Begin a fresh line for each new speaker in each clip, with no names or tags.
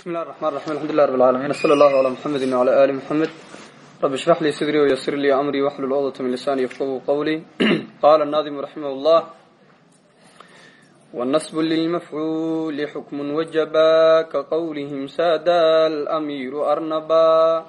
bismi llahi raxmaan raxim alxamdulilah rab alcaalamiin sala allahu calaa muxamedi wcala aali muxamed rabbi ishrax lii sidrii wayasir lii amrii waxlul cuqdata min lisaani yafqahu qawlii qaala naadimu raximah llah wanasbu lilmafcuuli xukmun wajaba ka qowlihim saada alamiiru arnaba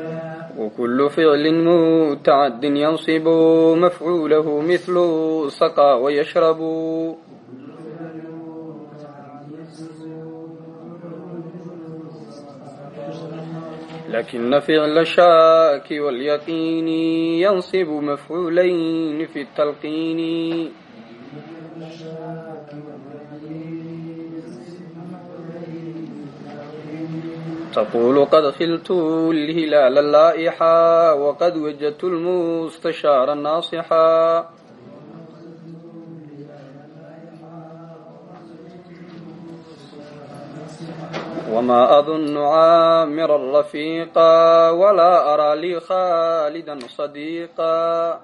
وكل فعل متعد ينصب مفعوله مثل سقى ويشرب لكن فعل الشاك واليقين ينصب مفعولين في التلقين تقول قد خلت الهلال اللائحا وقد وجدت المستشار الناصحا وما أظن عامر الرفيقا ولا أرى لي خالدا صديقا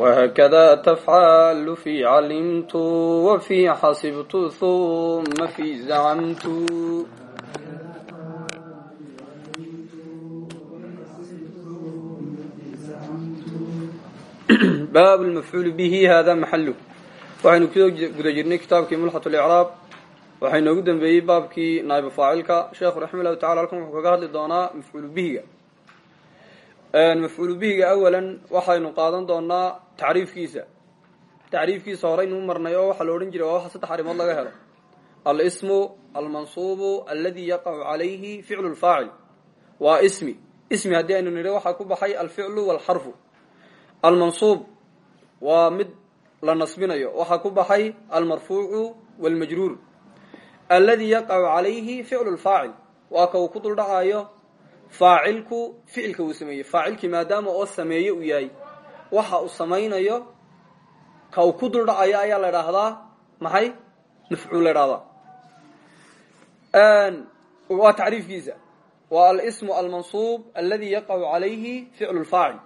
وهكذا تفعل في علمت وفي حسبت ثم في زعمت bab mafcuul bihi hada maxalu waxaynu kusoo guda jirnay kitaabkii mulxat licraab waxaa inoogu dambeeyey baabkii naaibu faacilka sheekhu raxima llahu tacala halkan wuxuu kaga hadli doonaa mafcuulu bihiga mafcuulu bihiga awalan waxaynu qaadan doonaa tacriifkiisa. Tacriifkiisa horeynu marnay oo waxaa la odhan jiray waa waxa saddex arrimood laga helo. Alsmu almansuubu aladi yaqacu calayhi ficlu lfaacil waa ismi. Ismi haddii aynu nidhi waxaa ku baxay alficlu walxarfu. Almansuub waa mid la nasbinayo. Waxaa ku baxay almarfuucu walmajruur. Aladi yaqacu calayhi ficlu lfaacil waa ka uu ku duldhacayo faacilku ficilka uu sameeyey. Faacilkii maadaama oo sameeye uu yahay waxa uu samaynayo ka uu ku duldhacayo ayaa la idhaahdaa maxay? Mafcuul la idhahdaa waa tacriifkiisa. Waa alsmu almansuub aladi yaqacu calayhi ficlu lfaacil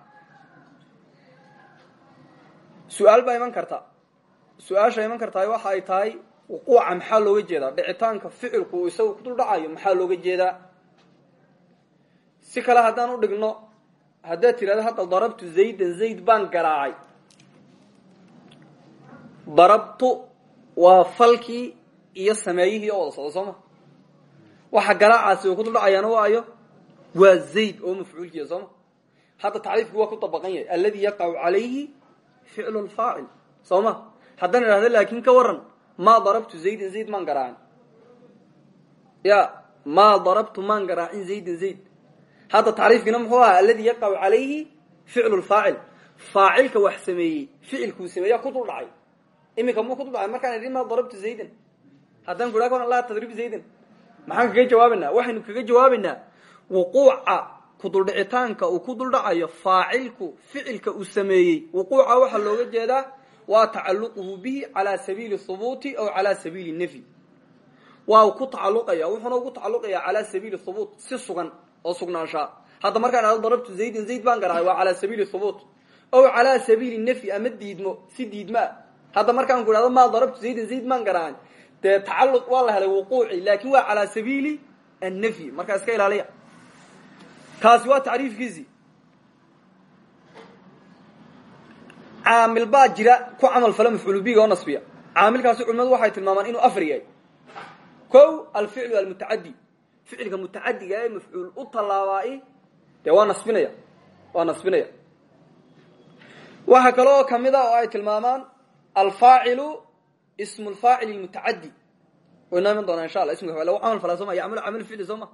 su'aal baa iman karta. Su'aasha iman kartaa waxa ay tahay wuquuca maxaa looga jeedaa? Dhicitaanka ficilku isaga ku duldhacayo maxaa looga jeedaa si kale haddaan u dhigno haddaad tirahdo hadda darabtu zaydan zayd baan garaacay. Darabtu waa falkii iyo sameeyihii oo soo ma? Waxa garaacaasi uu ku duldhacayaana waayo waa zayd oo mafcuulkiya soo ma? Hadda tacriifkii waa ku dabaqan yahay. Aladi yaqacu calayhi ficlu lfaacil soo ma? Haddaan idhahdo ka waran maa darabtu zaydan zayd maan garaacin ya maa darabtu maan garaacin zaydan zayd hadda tacriifkiina muxuu ahaa aladi yaqacu calayhi ficlu lfaacil. Faacilka wax sameeyey ficilkuu sameeya ku dul dhacay. Iminka muu ku dul dhacay? Markaan idhi maa darabtu zaydan haddaan ku idha laa tadrib zaydan maxaan kaga jawaabaynaa waxaynu kaga jawaabaynaa wuquuca kuduldhicitaanka uu ku duldhacayo faacilku ficilka uu sameeyey wuquuca waxaa looga jeedaa waa tacaluquhu bihi calaa sabiili hubuuti aw calaa sabiili nafyi waa ku tacaluqaya wuxuuna ugu tacaluqaya calaa sabiili hubuut si sugan oo sugnaanshaa hadda markaan ahdo darabtu zaydan zayd baan garaacay waa calaa sabiili hubuut aw calaa sabiili nafyi ama diidmo si markaan ku idhahdo maa darabtu zaydan zayd maan garaacay dee tacaluq waa la wuquuci laakin waa calaa sabiili annafyi. Markaa iska ilaaliya. Kaasi waa tacriifkiisii caamil baa jira ku camal fala mafcuulu oo nasbiya. Caamilkaasi culimadu waxay tilmaamaan inuu afar yahay. Ko alficlu almutacadi ficilka mutacadiga ee mafcuul u tallaabaa dee nasbinaya waa nasbinaya. Waxa kale oo ka mid a oo ay tilmaamaan alfaacilu ismu lfaacil mutacadi waynoo iman doonaa insha alla ismiga lagu camal falaa soo ma yacmalu camal ficli soo ma.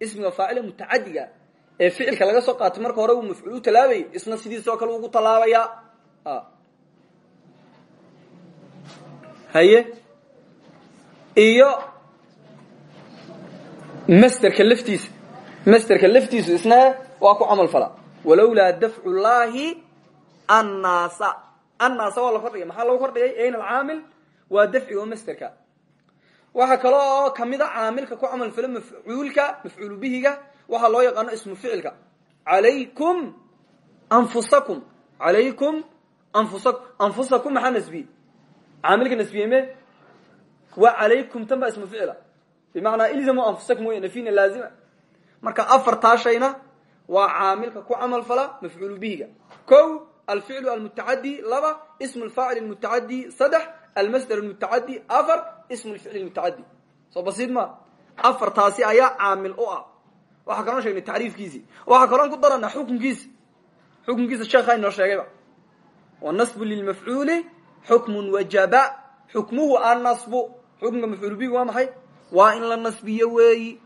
Ismiga faacila mutacadiga ee ficilka laga soo qaatay marka hore uu mafcuul u talaabayay isna sidiisoo kale ugu tallaabaya. Haye? Iyo masterka laftiisa. Masterka laftiisu isna waa ku camal fala. Walowlaa dafcu llahi annaasa. Annaasa waa la kordhigay maxaa lagu kordhigay ayn alcaamil waa dafciga masterka. Waxaa kale oo kamida caamilka ku camal fala mafcuulka mafcuul bihiga waxaa loo yaqaano ismu ficilka. Alaykum anfusakum. Alaykum anfusakum anfusakum maxaa nasbiyey caamilka nasbiye me waa alaykum tan baa ismu ficila bimacnaa ilzamu anfusakum wey nafina laazima. Marka afartaa shayna waa caamilka ku camal fala mafcuul bihiga. Ko alficlu almutacadi laba ismu lfaacil mutacadi saddex almasdar mutacadi afar ismu lficl mutacadi soo basiid ma? Afartaasi ayaa caamil u ah. Waxaa kaloo sheegnay tacriifkiisii waxaa kaloon ku darana xukunkiisa xukunkiisa sheekha inoo sheegayba wanasbu lilmafcuuli xukmun wajaba. Xukmuhu annasbu xukunka mafcuul bihi waa maxay waa in la nasbiyo weeyi.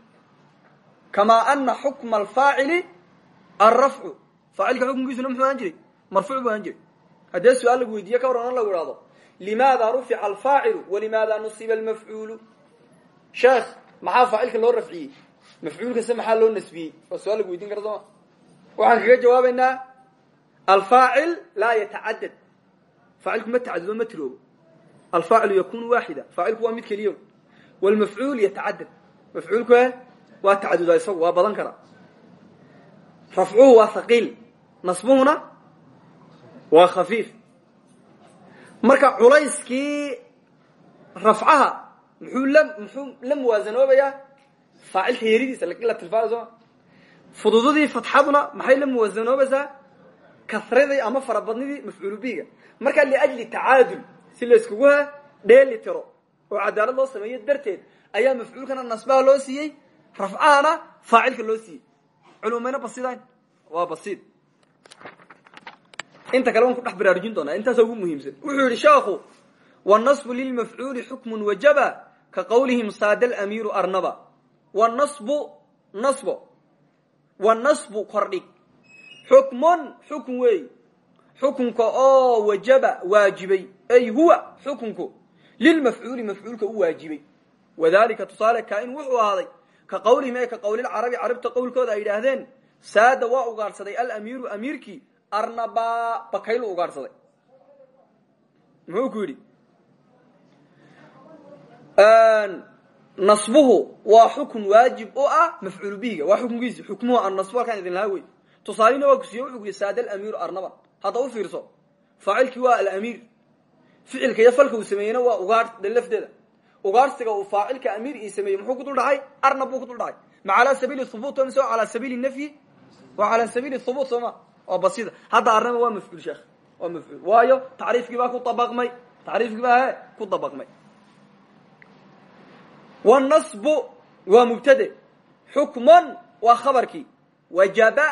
Kamaa ana xukma alfaacili alrafcu faacilka xukunkiisuna muxuu ahaan jiray marfuuc buu ahaan jiray. Haddee su'aal lagu weydiiye ka waran lagu ihahdo limaada rufica alfaacilu walimaada nusiba almafcuulu? Sheekh maxaa faacilka loo rafciyey? Mafcuulkase maxaa loo nasbiyey? Waa su'aal lagu weydiin kara waxaan kaga jawaabaynaa alfaacil laa yatacadad. Faacilku ma tacadudo ma tiroobo. Alfaacilu yakunu waaxida. Faacilku waa mid wlmafcuul yatacadad mafcuulku waa tacaduda isagu waa badan kara. rafcuhu waa haqiil nasbuhuna waa khafiif marka culayskii rafcaha muxuu la muxuu la muwaasanoobayaa faacilka yeridiisa latilfaada sooma fududadii fatxaduna maxay la muwaasanoobaysaa kasradii ama farabadnidii mafcuulu bihiga marka liajli tacaadul si layskugu ha dheeli tiro oo cadaalad loo sameeyo darteed ayaa mafcuulkana nasbaha loo siiyey rafcahana faacilka loo siiyey. Culumayna basidayn waa basid inta kale waan ku dhex baraarujin doonaa intaasa ugu muhiimsan. Wuxuu yidhi sheekhu wanasbu lilmafcuuli xukmun wajaba ka qawlihim saada alamiiru arnaba. Wanasbu nasbo. Wanasbu kordhig. Xukmun xukun weey. Xukunka oo wajaba waajibay. Ay huwa xukunku lilmafcuuli mafcuulka u waajibay wadalika tusaale kaain wuxuu ahaaday ka qawlihim ee ka qawlilcarabi carabta qowlkooda ay yidhaahdeen saada waa ugaadhsaday alamiiru amiirkii arnaba bakaylu ugaadhsaday muxuu ku yidhi nasbuhu waa xukun waajib u ah mafcuul bihiga waa xukunkiisi xukmuhu annasbu halkaan idin lahaa wey tusaalina waa kusiiye wuxuu ku yidhi saada alamiiru arnaban hadda u fiirso faacilkii waa alamiir ficilka iyo falka uu sameeyeyna waa ugaadh lafteeda. Ugaadhsiga uu faacilka amiir ii sameeyey muxuu ku dul dhacay? Arnab buu ku dul dhacay. Ma calaa sabiili hubuut mise waa calaa sabiili nafyi? Waa calaa sabiili hubuut sooma waa basida. Hadda arnaba waa mafcuul sheekh. Waa mafcuul. Waayo tacriifkii baa ku dabaqmay. Tacriifkii baa he ku dabaqmay. Wanasbu waa mubtade. Xukman waa khabarkii. Wajaba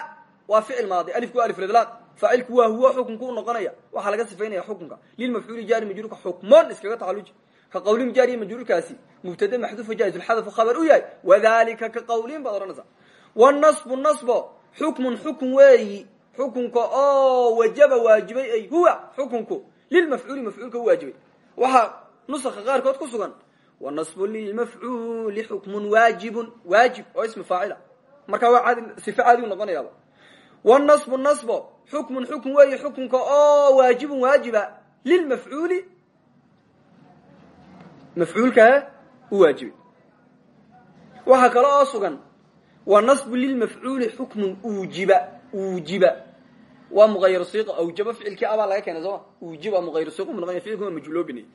waa ficil maadi. Alifku waa alifladlaaq faacilku waa huwa xukunku u noqonaya waxaa laga sifaynaya xukunka lilmafcuuli jaari majruurka xukman iskaga tacaluji ka qawlin jaariya majruurkaasi mubtade maxduufa jaaizulxadafu khabar u yahay wadalika ka qawlin baad odhanaysaa wanasbu nasbo xukmun xukun weeyi xukunka oo wajaba waajibay ay huwa xukunku lilmafcuuli mafcuulka u waajibay waxaa nusaka qaarkood ku sugan wanasbu lilmafcuuli xukmun waajibun waajib oo ismi faacila markaa waa caadi sife caadigu noqonayaaba wanasbu nasbo xukmun xukun weeyi xukunka oo waajibun waajiba lilmafcuuli mafcuulkaa u waajibay waxaa kale oo sugan wanasbu lilmafcuuli xukmun ujiba ujiba waa muayr si awjaba ficilkii abaa laga keenay sooma ujiba muayr si ficilku waa majloobinay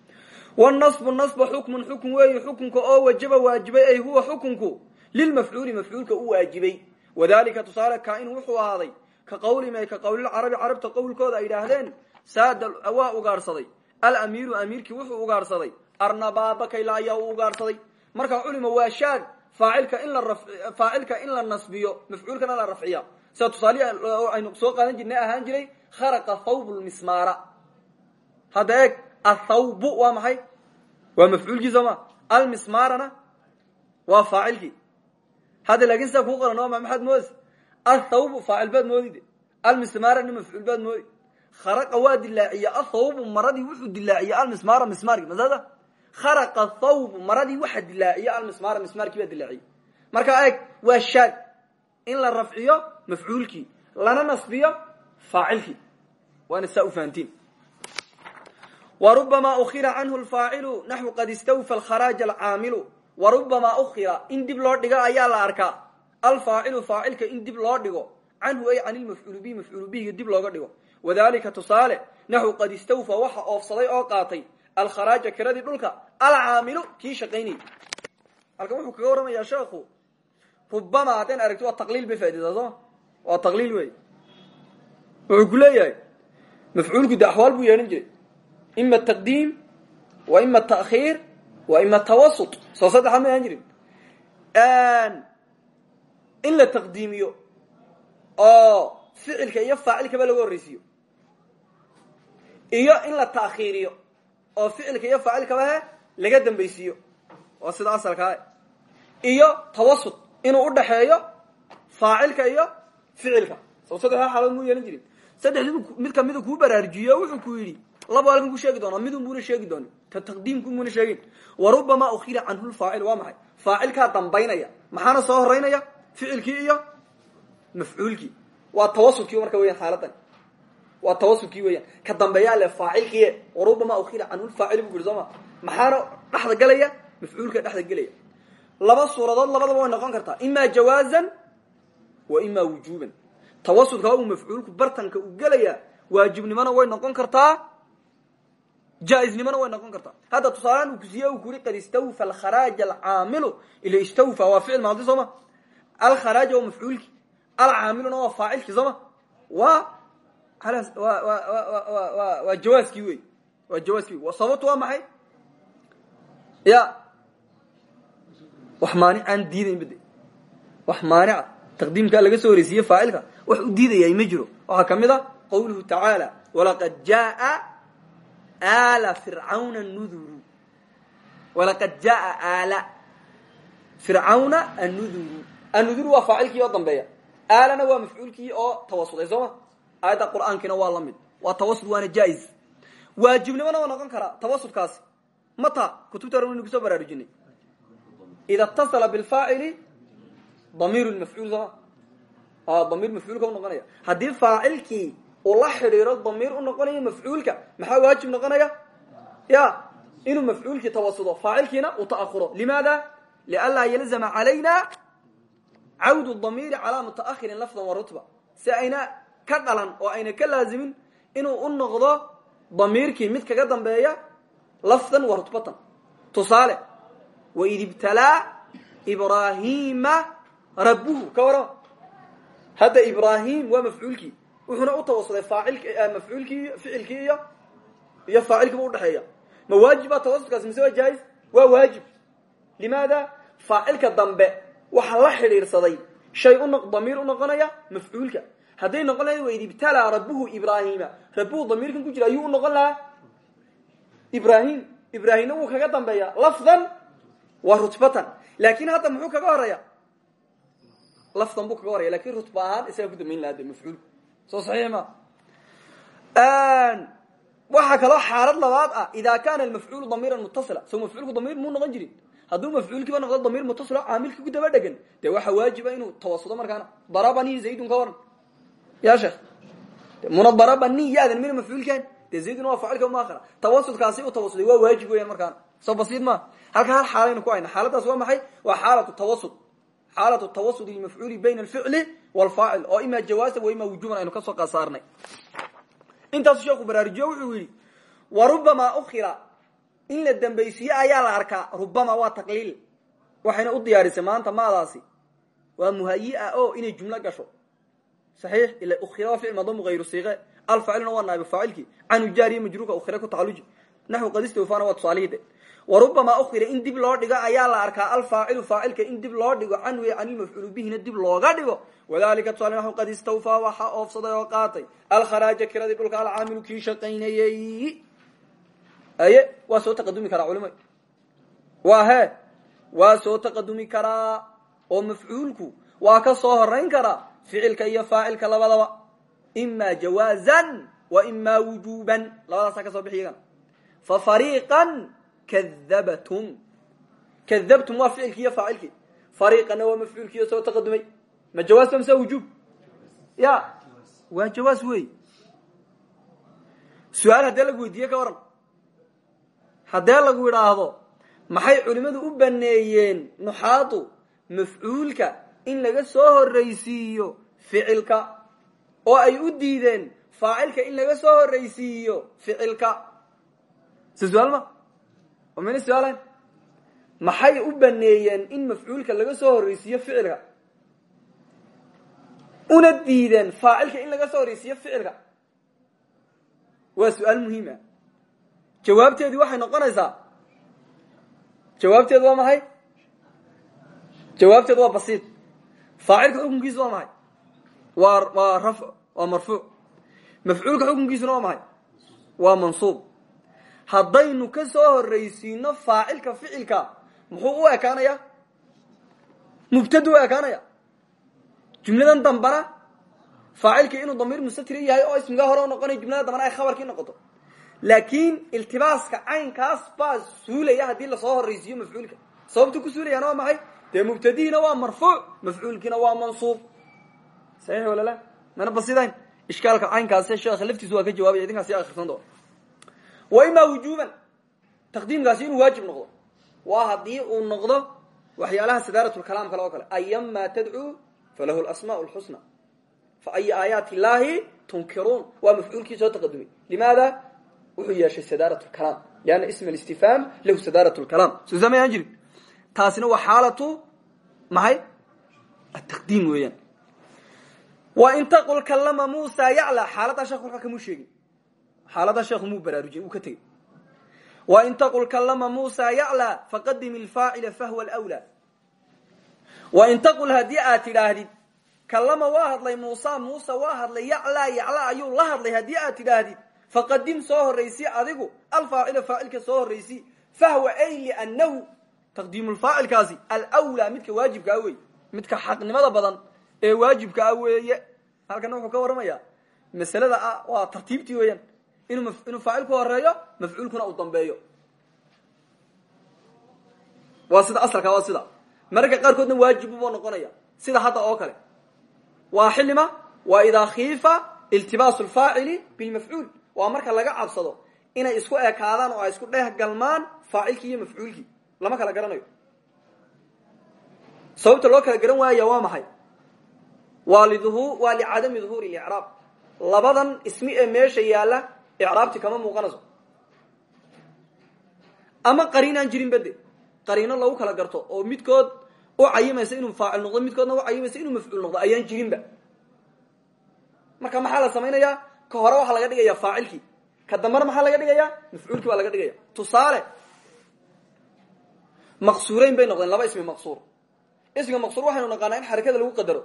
wanasbu nasba xukmun xukun weeyi xukunka oo wajaba waajibay ay huwa xukunku lilmafcuuli mafcuulka u waajibay wadalika tusaale kaain wuxuu ahaaday ka qawlima ka qawlilcarabi carabta qowlkooda ay yidhaahdeen saada waa ugaadhsaday alamiiru amiirkii wuxuu ugaadhsaday arnabaabakayla ayaa u ugaadhsaday marka culima waa shaad faacilka in la faacilka in la nasbiyo mafcuulkana la rafciya sida tusaalihi aynu soo qaadan jirnay ahaan jiray kharaqa thawb lmismaara hadda eeg athawbu waa maxay? Waa mafcuulkii sooma almismaarana waa faacilkii hadda laakin sidaa kuu qoran waa maxaad moodaysa athawbu faacil baad moodide almismaarani mafcuul baad moodi kharaqa waa dilaaciye athawbu maradii wuxuu dilaaciye almismaara mismaarki masada kharaqa thawbu maradii waxa dilaaciye almismaara mismaarkii baa dilaaciye marka eeg waa shaad in la rafciyo mafcuulkii lana nasbiyo faacilkii waana saa u fahantiin warubama ukira canhu lfaacilu naxwu qad istawfa alkharaaja alcaamilu warubama ukira in dib loo dhigo ayaa la arkaa. Alfaacilu faacilka in dib loo dhigo canhu ay can ilmafcuulu bihi mafcuulu bihiga dib looga dhigo. Wadalika tusaale naxwu qad istawfa waxa oofsaday oo qaatay alkharaaja kiradii dhulka alcaamilu kii shaqaynayay halkan wuxuu kaga warramayaa sheekhu rubama haddayn aragti waa taqliil bay faaidataa sooma waa taqliil wey wuxuu ku leeyahay mafcuulku de axwaal buu yeedhan jiray. Ima taqdiim wa wa ima tawasut. Soo saddexaad ma ahaan jirin. In la taqdiimiyo oo ficilka iyo faacilkaba laga horreysiiyo. Iyo in la taakhiiriyo oo ficilka iyo faacilkaba he laga dambaysiiyo. Oo sida asalkaa iyo tawasut inuu udhaxeeyo faacilka iyo ficilka. Soo saddexdaa xaalood muu yeelan jirin. Saddexdii mid kamida kuu baraarujiyo wuxuu ku yidhi laba halkan ku sheegi doonaa midun buuna sheegi dooni ta taqdiimku muuna sheegin. Warubama ukhira canhu lfaacil waa maxay? Faacilkaa dambaynaya maxaana soo horeynaya ficilkii iyo mafcuulkii. Waa tawasudkii marka weyan xaaladan waa tawasudkii weeyaan. Ka dambeeyaa le faacilkiie warubama ukhira canhu lfaacil bu ku yidhi soo ma? Galaya? Mafcuulka dhexda gelaya laba suuradood labadaba way noqon kartaa. Ima jawaazan wa ima wujuban tawasudka uu mafcuulku bartanka u gelaya waajibnimona way noqon kartaa jaa-iznimona way noqon kartaa. Hadda tusaalehaan uu kusiiye u kuri qad istawfa alkharaaja alcaamilu. Ila istawfa waa ficil maadi soo ma? Alkharaaja waa mafcuulki. Alcaamiluna waa faacilki soo ma? Waa wa waa jawaaskii wey. Waa jawaaskii wey. Sababtu waa maxay? Ya wax maanic aan diidayn bade wax maanica taqdiimkaa laga soo horeysiiye faacilka wax u diidaya ma jiro. Waxaa ka mid a qawluhu tacaala walaqad jaa ala fircawna nuduru. Walaqad jaa aala fircawna annuduru. Annuduru waa faacilkii oo dambeeya. Aalana waa mafcuulkii oo tawasuday soo ma? Aayadda qur'aankiina waa la mid. Waa tawasud waana jaa-is noqon karaa tawasudkaasi mata kutubta hore waynu ku soo baraarujinay. Ida اtasala biاlfaacili damiir mafcuul soo ma? Damiir mafcuulka u noqonaya. Haddii faacilkii uu la xidhiiro u noqonayo mafcuulka maxaa waajib noqonaya? Ya inuu mafcuulkii tawasudo faacilkiina uu ta'ahuro limaada? Lianlaa yalzama calayna cawdu damiiri calaa mutaahirin lafdan wa rutba. Si ka dhalan oo ayna ka laazimin inuu u noqdo damiirkii mid kaga dambeeya lafdan wa rutbatan. Tusaale waid ibtalaa ibraahiima rabbuhu. Ka waran ibraahim waa mafcuulkii wuxuuna u tawasuday faacil mafcuulkii ficilkii iyo iyo faacilkiiba udhexeeya ma waajib baa tawasudkaasi mise waa jaa-is waa waajib. Limaada faacilka dambe waxaa la xidhiirsaday shay damiir u noqonaya mafcuulka. Hadday noqon lahayd ibtalaa rabbuhu ibraahima. Rabbuhu damiirkan ku jira ayuu noqon lahaa ibrahim ibraahimna wuu kaga dambeeya. Lafdan wa rutbatan. Laakin hadda muxuu kaga horeya lafdan buu kaga horaya laakiin rutba ahaan ku dambayn lahaa de soo saxiix ma. Waxaa kaloo xaalad labaad ah ida kana almafcuulu damiiran mutasila so mafcuulku damiir muu noqon jirin. Hadduu mafcuulkiiba noqdo damiir mutasilo caamilkii ku daba dhegan dee waxaa waajiba inuu tawasudo markaana darabani zaydun ka waran. Ya sheekh muna darabani yadan mina mafcuulkan dee zaydun waa faacilka muakhara tawasudkaasi u tawasuday waa waajib weeyaan markaana soo basiid ma. Halka hal xaalaynu ku hayna xaaladaas waa maxay? Waa xaalatu tawasud. Xaalatu tawasud lmafcuuli bayna alficli walfaacil oo ima jawaasa wa ima wujuban aynu ka soo qasaarnay. Intaasu sheeku baraarujiyo wuxuu yidhi wa rubamaa ukhira. In la dambaysiye ayaa la arkaa rubama waa taqliil. Waxayna u diyaarisay maanta maadaasi waa muhayi-a o inay jumlo gasho. Saxiix ila ukhira waa ficil madamu hayru siiqe alfaaciluna waa naabi faacilkii canu jaariya majruurka ukhira wa rubamaa ukhira in dib loo dhigo ayaa la arkaa alfaacilu faacilka in dib loo dhigo canhu e can ilmafcuulu bihina dib looga dhigo. Wadalika tusaale qad istawfaa waxaa oofsaday oo qaatay. Alkharaaja kiradii dhulka alcaamilu kii shaqaynayey aye waa soo taqadumi karaa culima waa he waa soo taqadumi karaa oo mafcuulku waa ka soo horeyn karaa ficilka iyo faacilka labadaba. Ima jawaazan wa ima wujuban labadaasaa ka soo bixi fa fariiqan kadabtum kadabtum waa ficilkii iyo faacilkii. Fariiqanna waa mafcuulkiiyo soo taqadumay. Ma jawaaz ba mise wujuub ya waa jawaaz wey su'aal haddee lagu weydiiye ka waran. Haddee lagu idhaahdo maxay culimmadu u baneeyeen nuxaadu mafcuulka in laga soo horraysiiyo ficilka? Oo ay u diideen faacilka in laga soo horraysiiyo ficilka? Se oo mina su'aalayn maxay u baneeyeen in mafcuulka laga soo horraysiiyo ficilka? Una diideen faacilka in laga soo horraysiiyo ficilka? Waa su'aal muhiima jawaabteedii waxay noqonaysaa. Jawaabteedu waa maxay? Jawaabteedu waa basiid faacilka xukunkiisu waa maxay? Waa waa rafc waa marfuuc. Mafcuulka xukunkiisuna waa maxay? Waa mansuub haddaynu ka soo horraysiino faacilka ficilka muxuu u ekaanaya? Mubtadu u ekaanaya? Jumladan dambana faacilkii inuu damiir mustatiri yahay oo ismiga hore u noqonaya jumlada dambana ay khabarkii noqoto. Laakiin iltibaaska caynkaas baa suulaya haddii la soo horraysiiyo mafcuulka. Sababta ku suulayaana waa maxay? Dee mubtadihiina waa marfuuc mafcuulkiina waa mansuub. Saxiix wala la? Mana basidayn ishkaalka caynkaase sheekha laftiisu waa ka jawaabaya idinkaasi akhrisan doona wa imaa wujuuban taqdiimkaasi inuu waajib noqdo. Waa haddii uu noqdo waxyaalaha sidaaratulkalaam kale oo kale. Ayama tadcuu falahu lasmaa lxusna fa ayi aayaati illaahi tunkiruun. Waa mafcuulkii soo taqadumay limaada? Wuxuu yeeshay sadaarat lkalaam lianna ism alistifhaam lahu sadaarat lkalaam soo samayaan jirin? Taasina waa xaalatu maxay? Ataqdiim weeyaan. Wa in taqul kallama muusa yacla xaaladdaa sheekh markaa kamuu sheegin xaaladdaa sheekhu muu baraarujin uu ka tegey. Wa in taqul kallama muusa yacla faqadim ilfaacila fahwa alwlaa wa in taqul haddii aad tidhaahdid kallama waa hadlay muusa muuse waa hadlay yaclaa yacla ayuu la hadlay haddii aad tidhaahdid. Faqadim soo horraysi adigu alfaacila faacilka soo horraysi fahwa ay liannahu taqdiimulfaacilkaasi alwlaa midka waajibkaa wey midka xaqnimada badan ee waajibkaa weeye. Halkana wuxuu ka warramayaa masalada ah waa tartiibtii weeyaan inuu faacilku horeeyo mafcuulkuna uu dambeeyo. Waa sida asalka waa sida. Mararka qaarkoodna waajibuba noqonaya sida hadda oo kale. Waa xilima waa idaa khiifa iltibaasu lfaacili bilmafcuul waa marka laga cabsado inay isku ekaadaan oo ay isku dheh galmaan faacilkii iyo mafcuulkii lama kala garanayo. Sababta loo kala garan waaya waa maxay? Lidhu waa licadami duhuuri licraab labadan ismi ee meesha yaalla icraabti kama muuqanayso ama qariinaan jirin bade qariino lagu kala garto oo midkood u cayimaysa inuu faacil noqdo midkoodna u cayimaysa inuu mafcuul noqdo ayaan jirinba marka maxaa la samaynayaa ka hore waxaa laga dhigaya faacilkii ka dambena maxaa laga dhigaya mafcuulkii baa laga dhigaya tusaale maqsuurayn bay noqdeen laba ismi maqsuur ismiga maqsuur waxaynu naqaanaa in xarakada lagu qadaro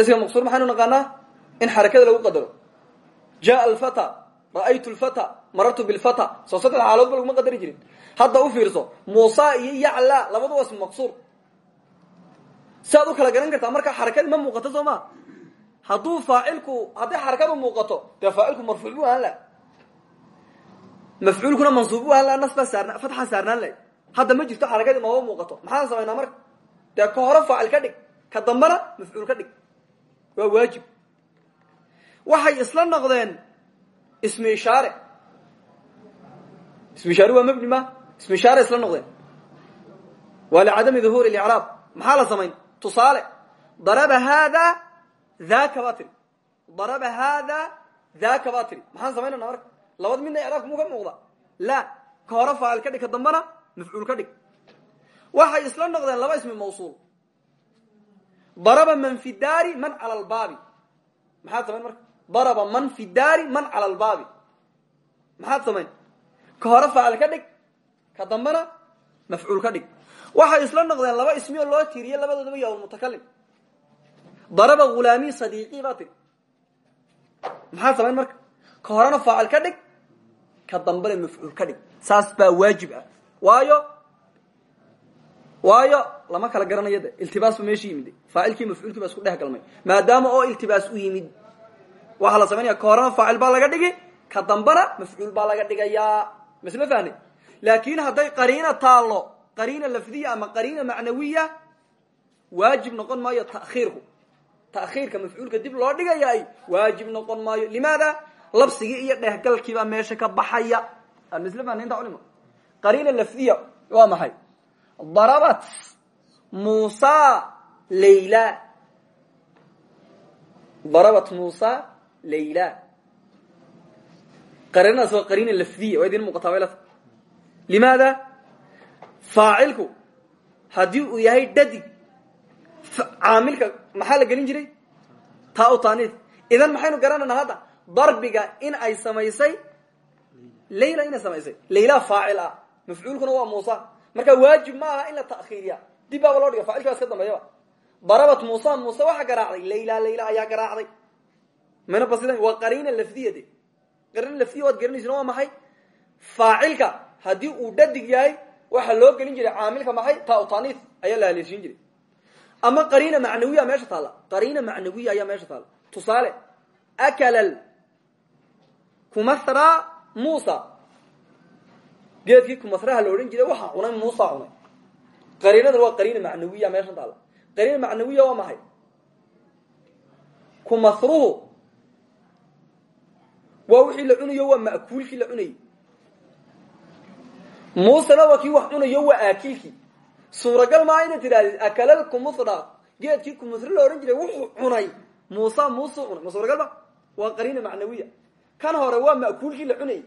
ismiga maqsuur maxaynu naqaanaa in xarakada lagu qadaro jaa alfata ra'aytu lfata marartu bilfata. Soo saddex xaalood ba laguma qadari jirin. Hadda u fiirso muusa iyo yacla labadu waa ismi maqsuur. Si aad u kala garan kartaa markaa xarakadii ma muuqato soo maa hadduu faacilku hadday xarakadu muuqato dee faacilku marfuuc bu ahaan laha mafcuulkuna mansuub bu ahaan laha nas baa saarna fatxa saarnaan lahay hadda ma marka? Dee ka hore faacil ka dhig ka dambana waxay isla noqdeen ismi ishaare. Ismi ishaare waa mabni ma? Ismi ishaare isla noqdeen. Waa licadami duhuuri icraab maxaa la samayn? Tusaale. Daraba haada daka baa tiri daraba haada daka baa tiri maxaan samaynana marka? Labad midna icraabka muu ka muuqda? La. Ka hore faacil ka dhig ka dambana mafcuul ka dhig. Waxay isla noqdeen laba ismi mawsuul. Daraba man fi daari man cala albaabi maxaad samayn marka daraba man fi daari man cala albaabi. Maxaad samayn? Ka hore faacil ka dhig ka dambana mafcuul ka dhig. Waxay isla noqdeen laba ismi oo loo tiiriye labadoodaba yawlmutakalim daraba hulaami sadiiqi baa tiri. Maxaad samayn marka? Ka horena faacil ka dhig ka dambana mafcuul ka dhig. Saas baa waajib ah. Waayo waayo lama kala garanayo de. Iltibaas bu meesha yimid. Faacilkii mafcuulkii ba isku dhex maadaama oo iltibaas u yimid waxaa la samaynaya ka horena faacil baa laga dhigi ka dambana mafcuul baa laga dhigayaa masla fahne laakin hadday qariina taallo qariina lafdiya ama qariina macnawiya waajib noqon maayo takiirku takiirka mafcuulka dib loo dhigayaay waajib noqon maayo. Limaada? Labsigii iyo dhehgalkiibaa meesha ka baxaya. Masl fahne inta culima qariina lafdiya waa maxay? Darabat musa layla darabat musa layla qariinadaas waa qariina lafdiya waa idin muuqataa baylata limaada? Faacilku haddii uu yahay dhadig caamilka maxaa la gelin jiray? Taa u taaniid idan maxaynu garanaynaa hadda darbiga in ay samaysay layla inay samaysay. Layla faacil ah mafcuulkuna waa muusa. Marka waajib ma aha in la ta'khiiriya. Dib baaba loo dhiga facilkaas ka dambeeyaba. Darabat musa muuse waxaa garaacday layla ayaa garaacday mana basida waa qariina lafdiya de qariina lafdiya waad garanaysin waa maxay? Faacilka haddii dhadig yahay waxaa loo gelin jiray caamilka maxay? Taa taniif ayaa la haleeshin jiray. Ama qariina macnawiya meesha taalla qariina macnawiya ayaa meesha taalla tusaale akalal kumasra musa geedkii kumasraha la odhan jiray waxaa cunay muusa cunay. Qariinadan waa qariina macnawiya meeshan taalla qariina macnawiya waa maxay? Kumasruhu waa wixii la cunayo waa ma'kuulkii la cunayay muusena waa kii wax cunayo waa aakilkii suuragal maa inay tidhahdid akalal kumusra geedkii kumusre la odhan jiray wuxuu cunay. Muusa muusuu cunay. Ma suuragal waa qariina macnawiya. Kan hore waa ma'kuulkii la cunayay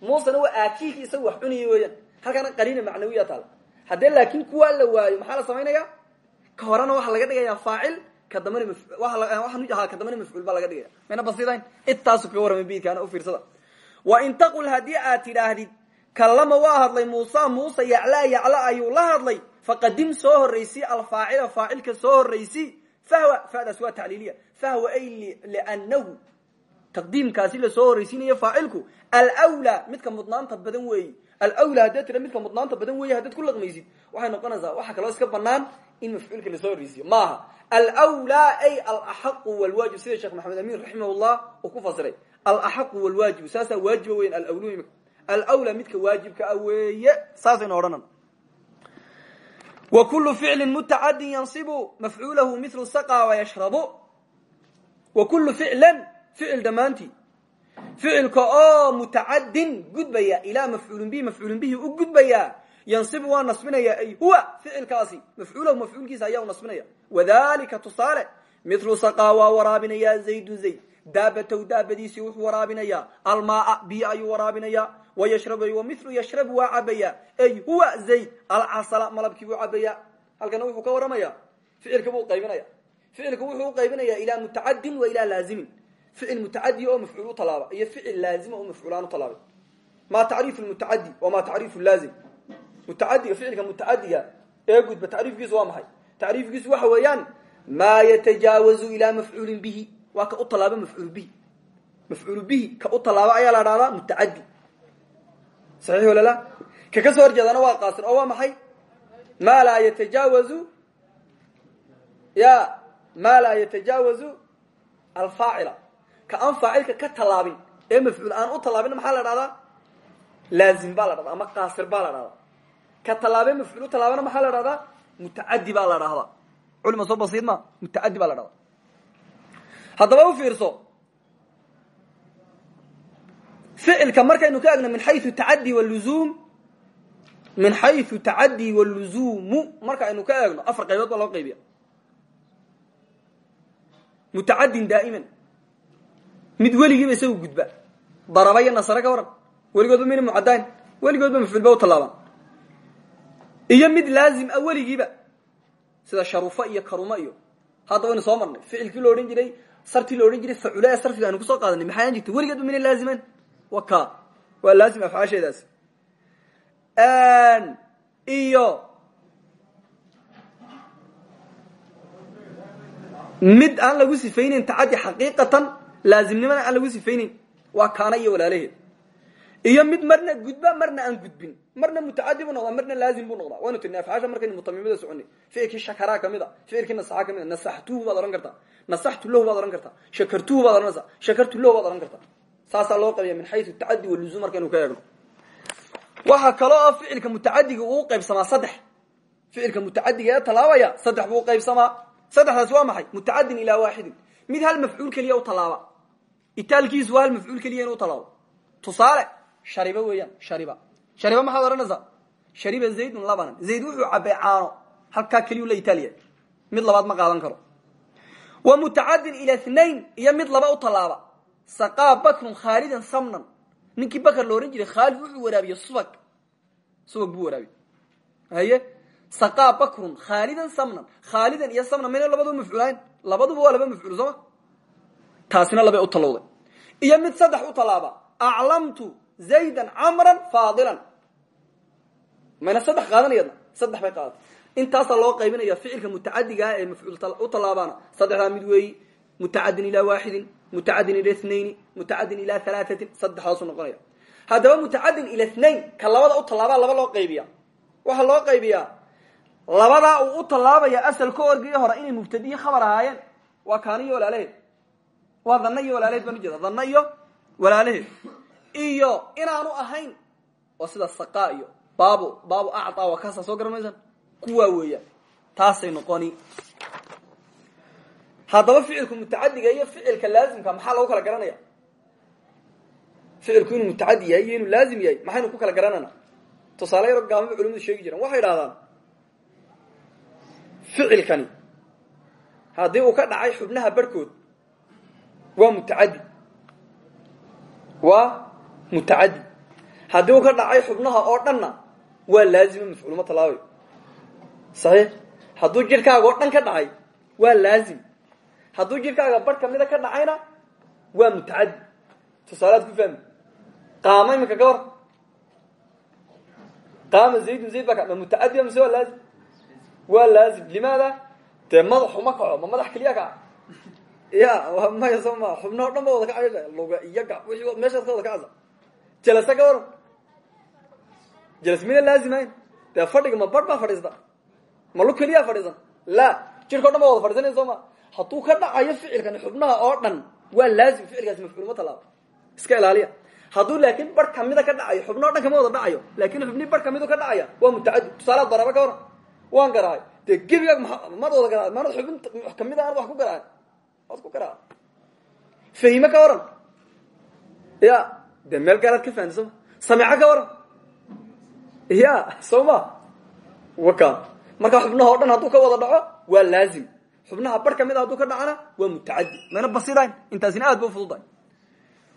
muusena waa aakilkii isaga wax cunayay weeyaan. Halkaana qariina macnawiya taala haddee laakin kuwaa la waayo maxaa la samaynaya ka horena waxaa laga dhigaya faacil ka dambana waxaan ahaa ka dambana mafcuul baa laga dhigaya mayna basidayn intaasu kaga warramay bidkaana u fiirsada. Wa in taqul haddii aad tidhaahdid kallama waa hadlay muusa muuse yaclaa yacla ayuu la hadlay. Faqadim soo horraysi alfaacila faacilka soo horraysi fahwa fadaas waa tacliiliya. Fahwa ay liannahu taqdiimkaasi la soo horraysiinayo faacilku alwlaa midka mudnaanta badan weeyi alwlaa haddaad tira midka mudnaanta badan weeye haddaad ku laqmaysid waxay noqonaysaa waxaa kaloo iska banaan in mafcuulka la soo horraysiyo maaha. Alwlaa ay alaxaqu walwaajib sida sheekh maxamed amin raximahullah uu ku fasiray. Alaxaqu walwaajibu saasaa waajiba weyan alwlu imika. Alwlaa midka waajibka a weeye saasaynu odhanan wa kulu ficlin mutacadin yansibu mafcuulahu milu saqa wayashrabu wa kulu ficlan ficil dhammaantii ficilka oo mutacadin gudbaya ilaa mafcuulin bihi mafcuulin bihi u gudbaya yansibu waa nasbinaya ay huwa ficilkaasi mafcuulahu mafcuulkiisa ayaa u nasbinaya wadalika tusaale milu saqa waa waraabinaya zaydun zayd daabatow daabadiisii wuxuu waraabinayaa almaaa biyo ayuu waraabinayaa wayashrabu wa milu yashrabu waa cabaya ay huwa zayd alcasala malabkii buu cabaya halkana wuxuu ka waramaya ficilka buu qaybinaya ficilka wuxuu uqaybinaya ficil mutacadi oo mafcuul u talaaba iyo ficil laazima oo mafcuulaan u talaabay. Ma tacriifu mutacadi wama tacriifu laazim. Mutacadiga ficilka mutacadiga ee gudba tacriifkiisu waa maxay? Tacriifkiisu waxa weeyaan maa yatajaawazu ilaa mafcuulin bihi. Waa ka u talaaba mafcuul bihi. Mafcuul bihi ka u talaaba ayaa la dhahdaa mutacadi saxiix wala la? Ka ka soo horjeedana waa qaasir oo waa maxay? Ma laa yatajaawazu ya ma laa yatajaawazu alfaacila ka aan faacilka ka tallaabin ee mafcuul aan u tallaabin maxaa la dhahdaa laazim baa la dhahdaa ama qaasir baa la dhahdaa ka tallaabee mafcuul u tallaabana maxaa la dhahdaa mutacadi baa la dhahdaa culima soo basiid ma mutacadi baa la dhahdaa haddaba u fiirso ficilka markaynu ka egno min xayu tacadi wluzum min xayu tacadi waluzumu marka aynu ka eegno afar qaybood baa loo qaybiya daa'iman mid weligiiba isagu gudba. Daraba iyo nasare ka waran. Weligoodba mina mucadayn weligoodba mafcuulba u tallaabaan iyo mid laazim ah sida sharufa iyo karuma iyo hadda waynu soo marnay. Ficilkii lo jiray sartii lo odhan jiray facula ee sarfiga aynu ku soo qaadanay maxay aan jirta weligeedba mina laaziman wa ka waa laazim afcaasheedaas iyo mid aan lagu sifayneyn tacadi xaqiiqatan laazimnimana aan lagu sifayneyn waa kaana iyo walaalaheed iyo mid marna gudba marna aan gudbin marna mutacadi noqdaa marna laazim buu noqdaa waynu tirnay afcaasha mutamimada soconay ficilkii shakaraa ka mid a ficilkii nasaxa ka mid a nasaxtuhu baad ohan kartaa nasaxtu lahu baad ohan kartaa shakartuhu baad shakartu lahu baad ohan kartaa saasaa loo qabiya min xayu tacadi waluzuum markaynu ka eegno waxaa kaloo ficilka mutacadiga uu qaybsamaa saddex ficilka mutacadiga ee tallaabaya saddex buu qaybsamaa saddexdaas waa maxay mutacadin ilaa waaxidin mid hal mafcuul keliya u tallaaba itaalkiisu hal mafcuul keliya inu tallaabo tusaale shariba weeyaan shariba. Shariba maxaad odhanaysaa shariba zaydun labanan. Zayd wuxuu cabay caano halkaa keliyu la itaaliya. Mid labaad ma qaadan karo. Wa mutacadin ila nain iyo mid laba u tallaaba saqaa bakrun khaalidan samnan. Ninkii bakr la ohan jiray khaalid wuxuu waraabiye subag. Subag buu waraabiye haye? Saqaa bakrun khaalidan samnan. Khaalidan iyo samnan mayna labadua mafcuulayn labaduba waa laba mafcuul sooma taasina labay u tallowday iyo mid saddex u tallaaba aclamtu zaydan camran faadilan. Mayna saddex qaadanayadna saddex bay qaadatay intaasaa loo qaybinaya ficilka mutacadiga ah ee mafcuul u tallaabaana saddexdaa mid weeyi mutacadin ilaa waaxidin mutacadin ila naini mutacadin ila halaaثatin saddexdaasu noqonaya. Haddaba mutacadin ila nain ka u tallaabaa laba loo qaybiya waxaa loo qaybiyaa labadaa uu u tallaabaya asalka orgii hore inay mubtadiyi khabar ahaayeen. Waa kaaniyo walaalaheed waa dana iyo walaalaheed baan ujeeda dana iyo walaalaheed iyo inaanu ahayn oo sida saqa iyo baabu baabu acطa waa kaasa soo garan maysan? Kuwaa weeyaan. Taasay noqoni. Haddaba ficilku mutacadiga iyo ficilka laazimka maxaa lagu kala garanaya ficilku inuu mutacadi yahay iyo inuu laazim yahay maxaynu ku kala garanana tusaale yaro gaamaba culimadu sheegi jireen. Waxay idhahdaan ficilkani haddii uu ka dhacay xubnaha barhkood waa mutacadi waa mutacadi haddii uu ka dhacay xubnaha oo dhanna waa laazima mafcuulma talaabayo saxiix? Hadduu jirkaaga oo dhan ka dhacay waa laazim. Hadduu jirkaaga barh kamida ka dhacayna waa mutacadi tusaalead ku fahmi. Qaama iminka gabor qaama zaydun zayd baa ka mutacadi laazim waa laazim. Limaada? Dee madaxu ma ma madax keliya kaca ya maya soo ma xubnao dhan ba wada kacaya luga iyo ga wixii meeshaad ka wada jalasa ka waran jalas mina laazimayn ma barh baa fadhiista. Ma lu keliyaa fadhiisan la jirkao dhan ba wada fadhiisanaya soo ma. Ka dhacayo ficilkani xubnaha oo dhan waa laazim ficilkaasi mafcuulma talaabo iska ilaaliya. Hadduu laakin bar kamida ka dhacayo xubnao dhan kama wada dhacayo laakin xubnii bar kamidu ka dhacaya waa mutacadi tusaalaad daraba ka waran waan garahay dee gebigaag mad wada gara maanad xubin ka mid aan wax ku garaay waad ku garaa. Fahime ka waran. Ya dee meel gaaraad ka fahanti sooma sameeco ka waran. Ya soo ma. Waka. Marka xubnaha o dhan hadduu ka wada dhaco waa laazim. Xubnaha bar kamida hadduu ka dhacana waa mutacadi mayna basidayn intaasina aad ba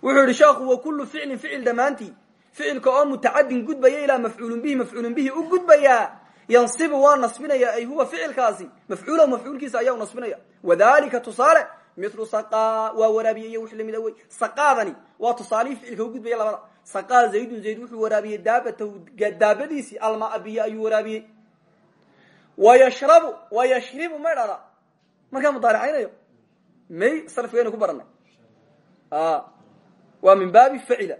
wuxuu yihi sheekhu wa kullu ficlin ficil dhammaantii ficilka oo mutacadin gudbaya ilaa mafcuulin bihi mafcuulin bihi u gudbayaa yansibu waa nasbinaya ay huwa ficilkaasi mafcuulahu mafcuulkiisa ayaa nasbinaya. Wadalika tusaale milu saqa waa waraabiye iyo wix la mid a wey. Saqaadani waa tusaalihii ficilka u gudbaya labada. Saqaa zaydun zayd wuxuu waraabiyey daabatahu daabadiisii almaa biyo ayuu waraabiyey. Wayashrabu wayashribu ma dhahda markaa mudaaricaynayo may sarfigaynu ku baranay waa min baabi facila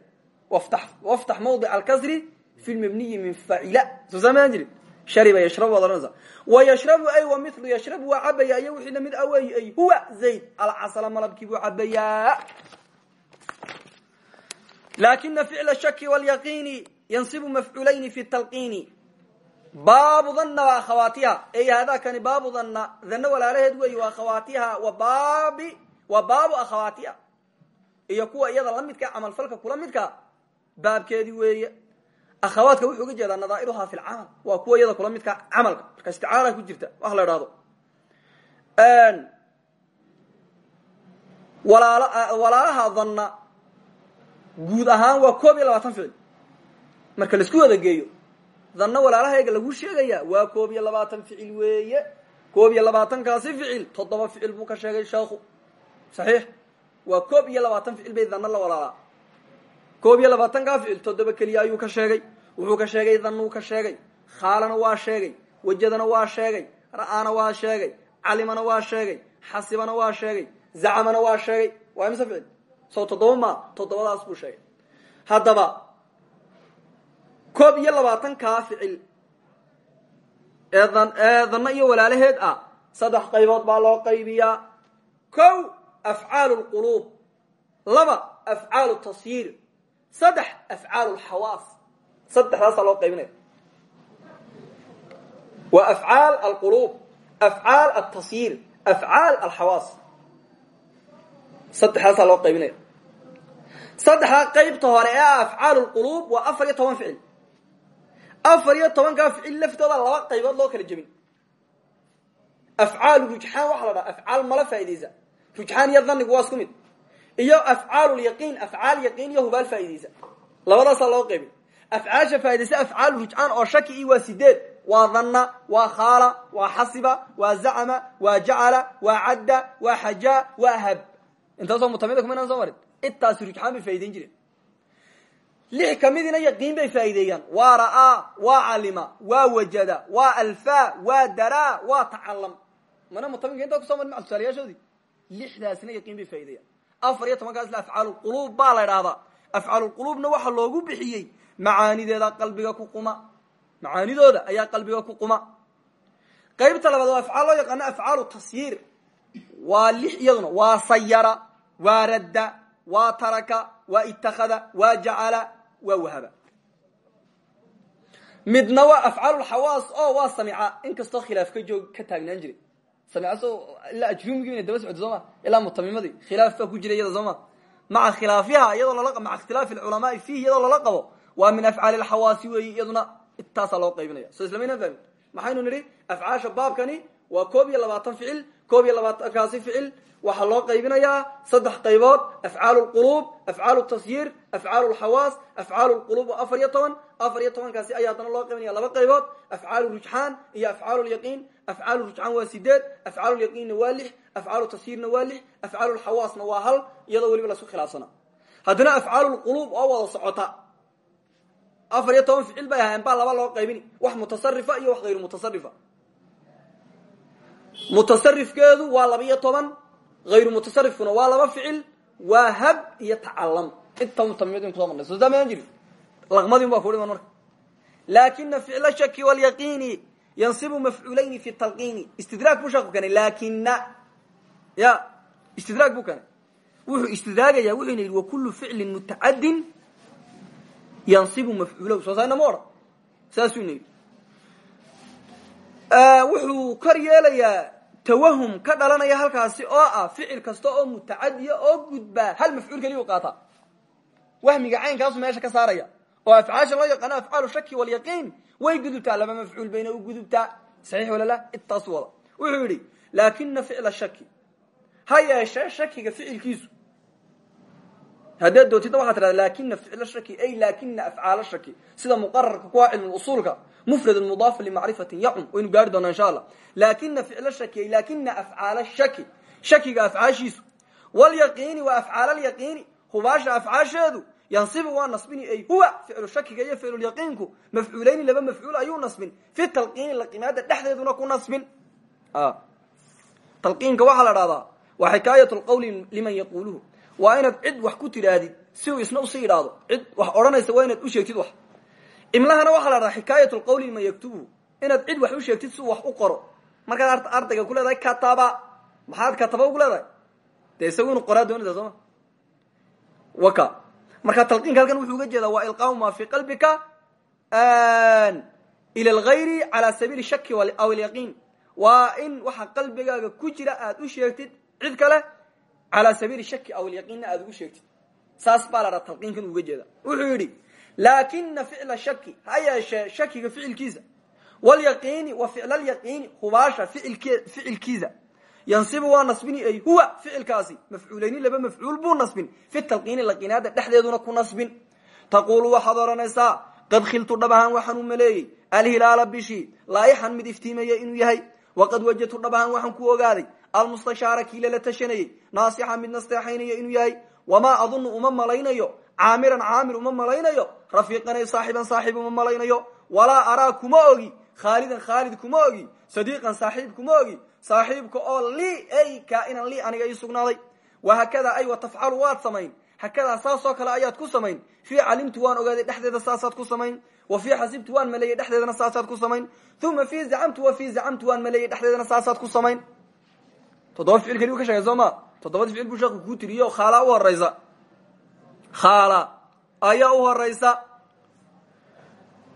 waftax mawdic alkasri fi lmabniyi min facila soo saamaan jiri shariba yashrabu waad ohanaysa wayashrabu ay wa milu yashrabu waa cabaya iyo wixii la mid awey ay huwa zayd. Alcasla malabkii buu cabayaa laakina ficla shaki wاlyaqiini yansibu mafcuulayni fi talqiini. Baabu dhanna wa akhawaatiha. Ey haadakani baabu dhanna. Dhanna walaalaheed weey wa akhawaatiha wa baabi wa baabu akhawaatiha. Iyo kuwa iyada la midka camalfalka kula midka baabkeedii weeye akhawaadka wuxuu uga jeedaa nadaa'iruhaa fi lcamal waa kuwa iyada kula midka camalka. Marka isticaara ku jirta wax la idhahdo walaalaha dhanna guud ahaan waa koob iyo labaatan ficil marka la isku wada geeyo dhanna walaalahayga lagu sheegaya waa koob iyo labaatan ficil weeye. Koob iyo labaatankaasi ficil toddoba ficil buu ka sheegay sheekhu. Saxiix. Waa koob iyo labaatan ficil bay dhanna la walaalaa koob iyo labaatankaa ficil toddoba keliya ayuu ka sheegay. Wuxuu ka sheegay dhannuu ka sheegay. Khaalana waa sheegay. Wajadana waa sheegay. Ra'aana waa sheegay. Calimana waa sheegay. Xasibana waa sheegay. Zacamana waa sheegay. Waa imse ficil soo toddoba ma toddobadaas buu sheegay. Haddaba koob iyo labaatankaa ficil ee danno iyo walaalaheed ah saddex qaybood baa loo qaybiyaa. Kow afcaalu lquluub laba afcaalu tasyiir saddex afcaalu lxawaas saddexdaasaa loo qaybinaya waa afcaal alquluub afcaal altasyiir afcaal alxawaas. Saddexdaasaa loo qaybinaya saddexdaa qaybta hore ee ah afcaalu lquluub waa afar iyo toban ficil. Afar iyo tobankaa ficil laftooda laba qaybood loo kala jebin. Afcaalu rujxaan waxaa la dhaha afcaal mala faaideysa rujxaan iyo dhanigu waa isku mid iyo afcaal lyaqiin afcaal yaqiin iyo hubaal faaideysa labadaasaa loo qaybin afcaasha faaideysa afcaal rujxaan oo shaki i waa sideed. Waa dhanna waa khaala waa xasiba waa zacama waa jacala waa cadda waa xajaa waa hab. Intaasoo mutamida kuma inaan soo marin. Intaasi rujxaan bay faa'ideyn jireen. Kamidina yaqiin bay faa'ideeyaan waa ra'aa waa calima waa wajada waa alfaa waa daraa waa tacalam mana mutaminka intaa kuso marin tusaalayaashoodii lixdaasina yaqiin bay faa'ideeyaan afar iyo tobankaasna afcaalulquluub baa la idhaahdaa afcaalulquluubna waxaa loogu bixiyey macaanideeda qalbiga ku quma. Macaanidooda ayaa qalbiga ku quma. Qaybta labaad waa afcaal loo yaqaano afcaalu tasyiir. Waa lix iyaduna waa sayara waa radda waa taraka waa ittakhada waa jacala waa wahaba. Midna waa afcaalulxawaas oo waa samica. Inkastoo khilaaf ka joog ka taagnaan jiray samicaso ilaa ajrumigii inay daba socdo soo ma ilaa mutamimadii khilaaf baa ku jira iyada soo ma maca khilaafiha iyadoo maca ikhtilaafi alculamaai fiihi iyadoo lala qabo waa min afcaali alxawaasi weeyi iyaduna intaasaa loo qaybinaya soo islamayna fahmin maxaynu nidhi afcaasha baabkani waa koob iyo labaatan ficil koob iyo labaatankaasi ficil waxaa loo qaybinayaa saddex qaybood afcaalu lquluub afcaalu tasyiir afcaalu lxawaas afcaalu lquluub afar iyo toban afar iyo tobankaasi ayaa haddana loo qaybinaya laba qaybood afcaalu rujxaan iyo afcaalu lyaqiin afcaalu rujxaan waa sideed afcaalu lyaqiinna waa lix afcaalu tasyiirna waa lix afcaalu lxawaasna waa hal iyadoo weliba lasu khilaafsana haddana afcaalu lquluub oo wada socota. afar iyo toban ficil bay ahaayeen baa laba loo qaybini. Wax mutasarifa iyo wax hayru mutasarifa mutasarifkeedu waa laba iyo toban hayru mutasarifkuna waa laba ficil waa hab iyo tacalam inta mutamimidin kuso marnay. Soo laqmadin baa kuhiman marka. Laakina ficla shaki wاlyaqiini yansibu mafcuulayni fi talqiini istidraag buu sheeku kanay laakina ya istidraag buu kanay wuxuu istidraagaya wuxuyna yidhi wakulu ficlin mutacadin yansibu mafcuulahu soo saarna ma odhan saasuyna yidhi wuxuu kor yeelayaa tawahum ka dhalanaya halkaasi oo ah ficil kasta oo mutacadiya oo gudbaa hal mafcuul keliya u qaataa wahmiga caynkaasu meesha ka saaraya oo afcaasha loo yaqaano afcaalu shaki walyaqiin way gudubtaa laba mafcuul bayna u gudubtaa. Saxiix wala la? Intaasu wada. Wuxuu yidhi laakina ficla shaki. Ha yeeshee shakiga ficilkiisu. Haddaad dootida waxaa tidhahda lakina ficla shaki ay lakina afcaala shaki. Sida muqararka kuwa cilmu usuulka mufrad mudaaf limacrifatin yacum waynu gaari doonaa insha allah. Lakina ficla shaki ay lakina afcaala shaki. Shakiga afcaashiisu. Walyaqiini waa afcaal alyaqiini hubaasha afcaasheedu yansibu waa nasbini ay huwa ficlu shakiga iyo ficlulyaqiinku mafcuulayni laba mafcuul ayuu nasbin. Fi talqiini laqimaada dhexdeeduna ku nasbin. Talqiinka waxaa la dhahdaa waa xikaayat lqawli liman yaquluhu waa inaad cid wax ku tidhaahdid si uu isna u sii idhaahdo. Cid wax odhanaysa waa inaad u sheegtid wax. Imlahana waxaa la dhahaa xikaayat lqawli liman yaktubuhu inaad cid wax u sheegtid si uu wax u qoro. Markaad ardayga ku leedahay kataba maxaad kataba ugu leedahay? Dee isagu inu qoraa doonaysa sooma waka marka talqiinka halkan wuxuu uga jeedaa waa ilqaamu ma fi qalbika ila algayri cala sabiili shaki aw alyaqiin waa in waxa qalbigaaga ku jira aad u sheegtid cid kale calaa sabiili shaki aw alyaqiinna aada ugu sheegtid. Saas baa la dhaa talqiinkan uga jeeda. Wuxuu yidhi laakina ficla shaki ha yeeshee shakiga ficilkiisa. Walyaqiini wa ficla alyaqiini hubaasha ficilkiisa yansibu waa nasbini ay huwa ficilkaasi mafcuulayni laba mafcuul buu nasbin. Fi talqiini laqinaada dhexdeeduna ku nasbin. Taquulu waxaad odhanaysaa qad khiltu dhab ahaan waxaan u maleeyey alhilaala bishii laaixan mid iftiimaya inuu yahay. Waqad wajadtu dhab ahaan waxaan ku ogaaday almustashaara kii lala tashanayey naasixa mid nasteexaynaya inuu yahay. Wamaa adunu uma malaynayo caamiran caamir uma malaynayo rafiiqanay saaxiban saaxiib uma malaynayo. Walaa araa kuma ogi khaalidan khaalid kuma ogi sadiiqan saaxiib kuma ogi saaxiibka oo lii ay kaa'inan lii aniga ii sugnaaday. Wahaakadaa ay wa tafcalu waad samayn. Hakadaa saasoo kale ayaad ku samayn. Fii calimtu waan ogaaday dhexdeeda saasaad ku samayn. Wa fii xasibtu waan maleeyey dhexdeedana saasaad ku samayn. Uma fii zacamtu wa fii zacamtu waan maleeyey dhexdeedana saasaad ku samayn. Toddoba ficil keliyu ka sheegay soo ma toddobada ficil buu sheeku kuu tiriyo khaala u horaysa khaala ayaa u horaysa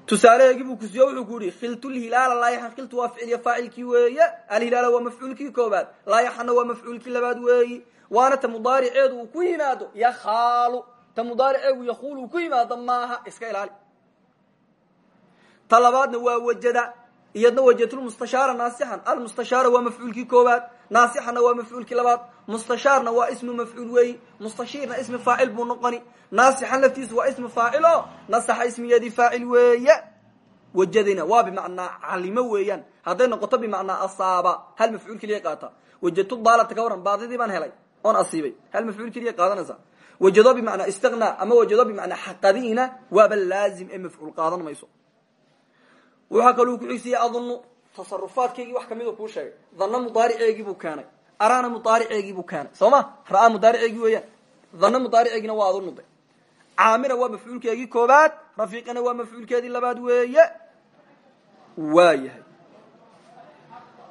tusaaleheegii buu kusiiyo wuxuu ku yihi khiltu lhilaala laayaxan khiltu waa ficiliya faacilkii weeye. Alhilaala waa mafcuulkii koobaad laayaxanna waa mafcuulkii labaad weeyi. Waana ta mudaariceedu uu ku yimaado yakhaalu. Ta mudaariceegu yakuul uu ku yimaado maaha iska ilaali. Ta waa wajada iyadna wajatulmustashaara naasixan almustashaara waa mafcuulkii koobaad naasixanna waa mafcuulkii labaad. Mustashaarna waa ismu mafcuul weeyi mustashiirna ismi faacil buu noqoni. Naasixan laftiisu waa ismi faacil o nasaxa ismigeedii faacil weeye. Wajadina waa bimacnaa calimo weeyaan. Hadday noqoto bimacnaa asaaba. Hal mafcuul keliya qaata. Wajadtu daalata ka waran baadidii baan helay oon asiibay. Hal mafcuul keliya qaadanaysa. Wajado bimacnaa istigna ama wajado bimacnaa xaqadiina waaba laazim ee mafcuul qaadan mayso. Waxaa kaluu ku xigsiya adunu tasarufaadkaygii wax ka mid kuu sheegay. Dhanna mudaariceegii buu keenay. Araana mudaariceegii buu keenay. Soo ma? Ra'aa mudaariceegii dhanna mudaariceegiina waa adunu de caamira waa mafcuulkeegii koobaad rafiiqina waa mafcuulkeedii labaad weeye. Waa yahay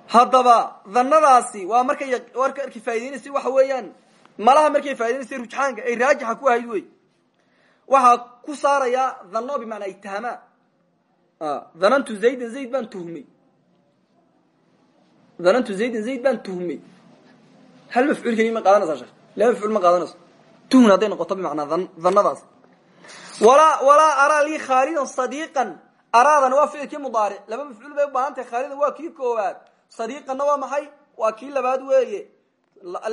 haddaba waa markay markay faa'idaynaysa waxa weeyaan malaha markay faa'idaynaysa rujxaanka ay raajixa ku ahayd wey waxaa ku saarayaa dhanno bimacnaa itihaamaa dhanantu zaydan zayd baan tuhmay dhanantu zaydan zayd baan tuhmay hal mafcuul keliya ma qaadanaysaa sheekh laba mafcuul ma qaadanayso tuhn hadday noqoto bimacnaa dhanadaas walaa walaa araa lii khaalidan sadiiqan araadana waa ficilkii mudaaric laba mafcuul bay u baahan tahay khaalidan waa kii koowaad sadiiqanna waa maxay waa kii labaad weeye